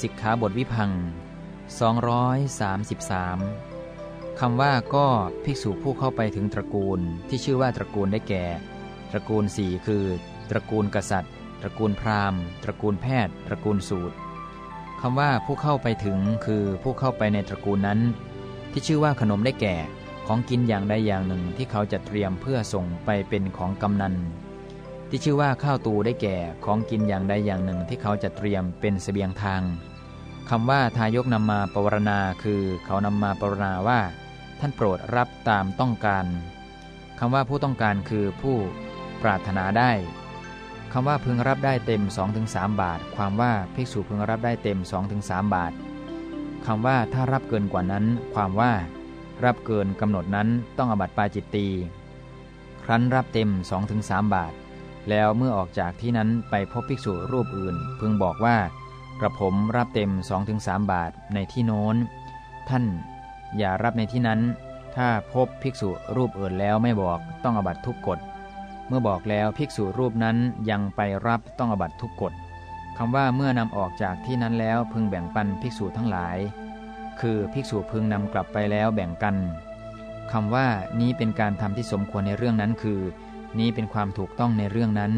สิกขาบทวิพัง233 คำว่าก็ภิกษุผู้เข้าไปถึงตระกูลที่ชื่อว่าตระกูลได้แก่ ตระกูลสี่คือ ตระกูลกษัตริย์ ตระกูลพราหมณ์ ตระกูลแพทย์ ตระกูลสูตรคำว่าผู้เข้าไปถึงคือผู้เข้าไปในตระกูลนั้น ที่ชื่อว่าขนมได้แก่ ของกินอย่างใดอย่างหนึ่งที่เขาจะเตรียมเพื่อส่งไปเป็นของกำนัน ที่ชื่อว่าข้าวตูได้แก่ของกินอย่างใดอย่างหนึ่งที่เขาจะเตรียมเป็นเสบียงทางคำว่าทายกนำมาปรารณาคือเขานำมาปรารณาว่า ท่านโปรดรับตามต้องการคำว่าผู้ต้องการคือผู้ปรารถนาได้คำว่าพึงรับได้เต็ม 2-3 บาท ความว่าภิกษุพึงรับได้เต็ม 2-3 บาทคำว่าถ้ารับเกินกว่านั้น ความว่า รับเกินกำหนดนั้นต้องอบัติปาจิตตีครั้นรับเต็ม 2-3 บาท แล้วเมื่อออกจากที่นั้นไปพบภิกษุรูปอื่น พึงบอกว่ากระผมรับเต็ม 2-3 บาทในที่โน้น ท่านอย่ารับในที่นั้น ถ้าพบภิกษุรูปอื่นแล้วไม่บอกต้องอบัตทุกกฎ เมื่อบอกแล้วภิกษุรูปนั้นยังไปรับต้องอบัตทุกกฎคำว่าเมื่อนำออกจากที่นั้นแล้วพึงแบ่งปันภิกษุทั้งหลาย คือภิกษุพึงนำกลับไปแล้วแบ่งกันคำว่านี้เป็นการทำที่สมควรในเรื่องนั้นคือ นี้เป็นความถูกต้องในเรื่องนั้น